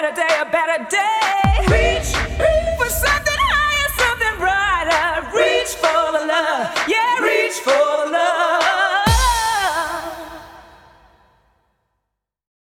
better day, a better day.